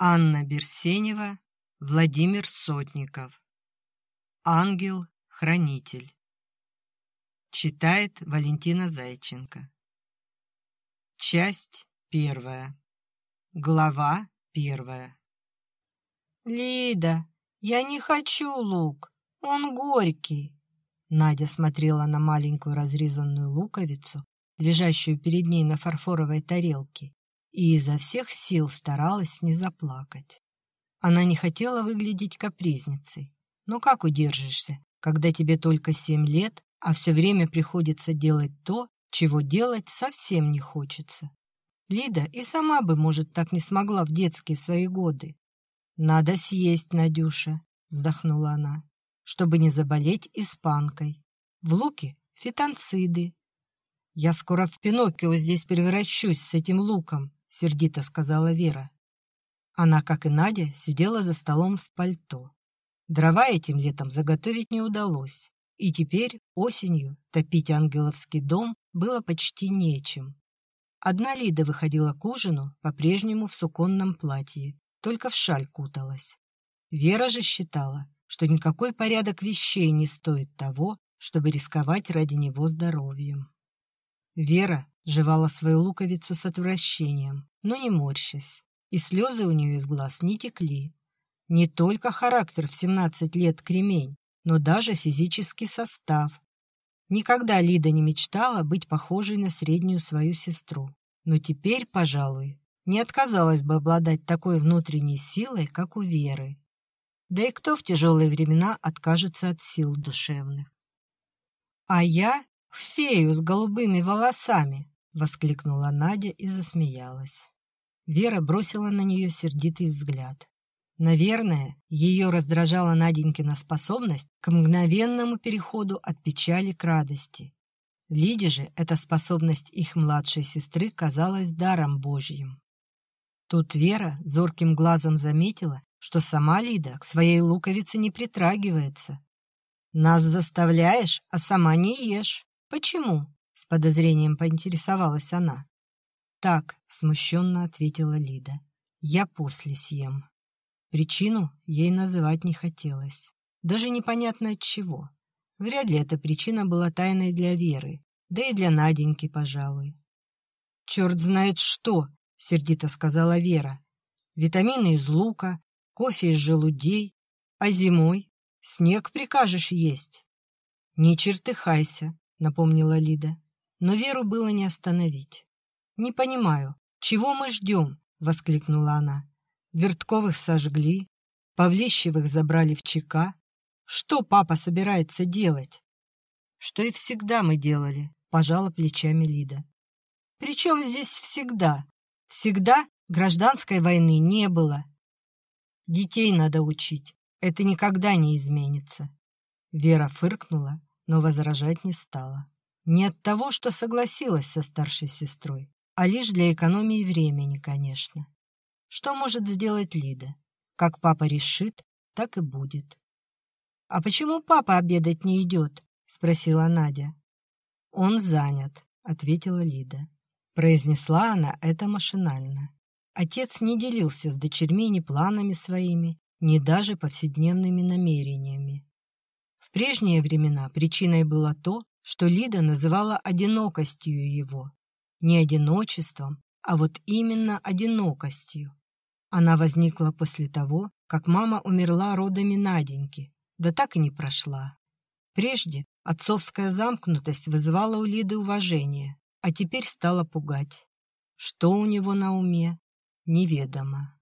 Анна Берсенева, Владимир Сотников. Ангел-хранитель. Читает Валентина Зайченко. Часть первая. Глава первая. «Лида, я не хочу лук, он горький». Надя смотрела на маленькую разрезанную луковицу, лежащую перед ней на фарфоровой тарелке, и изо всех сил старалась не заплакать. Она не хотела выглядеть капризницей. Но как удержишься, когда тебе только семь лет, а все время приходится делать то, чего делать совсем не хочется? Лида и сама бы, может, так не смогла в детские свои годы. «Надо съесть, Надюша», — вздохнула она, «чтобы не заболеть испанкой. В луке фитонциды. Я скоро в Пиноккио здесь превращусь с этим луком. — сердито сказала Вера. Она, как и Надя, сидела за столом в пальто. Дрова этим летом заготовить не удалось, и теперь, осенью, топить ангеловский дом было почти нечем. Одна Лида выходила к ужину, по-прежнему в суконном платье, только в шаль куталась. Вера же считала, что никакой порядок вещей не стоит того, чтобы рисковать ради него здоровьем. Вера жевала свою луковицу с отвращением, но не морщась, и слезы у нее из глаз не текли. Не только характер в 17 лет кремень, но даже физический состав. Никогда Лида не мечтала быть похожей на среднюю свою сестру, но теперь, пожалуй, не отказалась бы обладать такой внутренней силой, как у Веры. Да и кто в тяжелые времена откажется от сил душевных? А я фею с голубыми волосами, — воскликнула Надя и засмеялась. Вера бросила на нее сердитый взгляд. Наверное, ее раздражала Наденькина способность к мгновенному переходу от печали к радости. Лиде же эта способность их младшей сестры казалась даром Божьим. Тут Вера зорким глазом заметила, что сама Лида к своей луковице не притрагивается. «Нас заставляешь, а сама не ешь. Почему?» С подозрением поинтересовалась она. «Так», — смущенно ответила Лида, — «я после съем». Причину ей называть не хотелось. Даже непонятно от чего. Вряд ли эта причина была тайной для Веры, да и для Наденьки, пожалуй. «Черт знает что!» — сердито сказала Вера. «Витамины из лука, кофе из желудей, а зимой снег прикажешь есть». «Не чертыхайся», — напомнила Лида но Веру было не остановить. «Не понимаю, чего мы ждем?» — воскликнула она. «Вертковых сожгли, Павлищевых забрали в ЧК. Что папа собирается делать?» «Что и всегда мы делали», — пожала плечами Лида. «При чем здесь всегда? Всегда гражданской войны не было. Детей надо учить, это никогда не изменится». Вера фыркнула, но возражать не стала. Не от того, что согласилась со старшей сестрой, а лишь для экономии времени, конечно. Что может сделать Лида? Как папа решит, так и будет. «А почему папа обедать не идет?» — спросила Надя. «Он занят», — ответила Лида. Произнесла она это машинально. Отец не делился с дочерьми ни планами своими, ни даже повседневными намерениями. В прежние времена причиной было то, что Лида называла одинокостью его. Не одиночеством, а вот именно одинокостью. Она возникла после того, как мама умерла родами Наденьки, да так и не прошла. Прежде отцовская замкнутость вызывала у Лиды уважение, а теперь стала пугать. Что у него на уме, неведомо.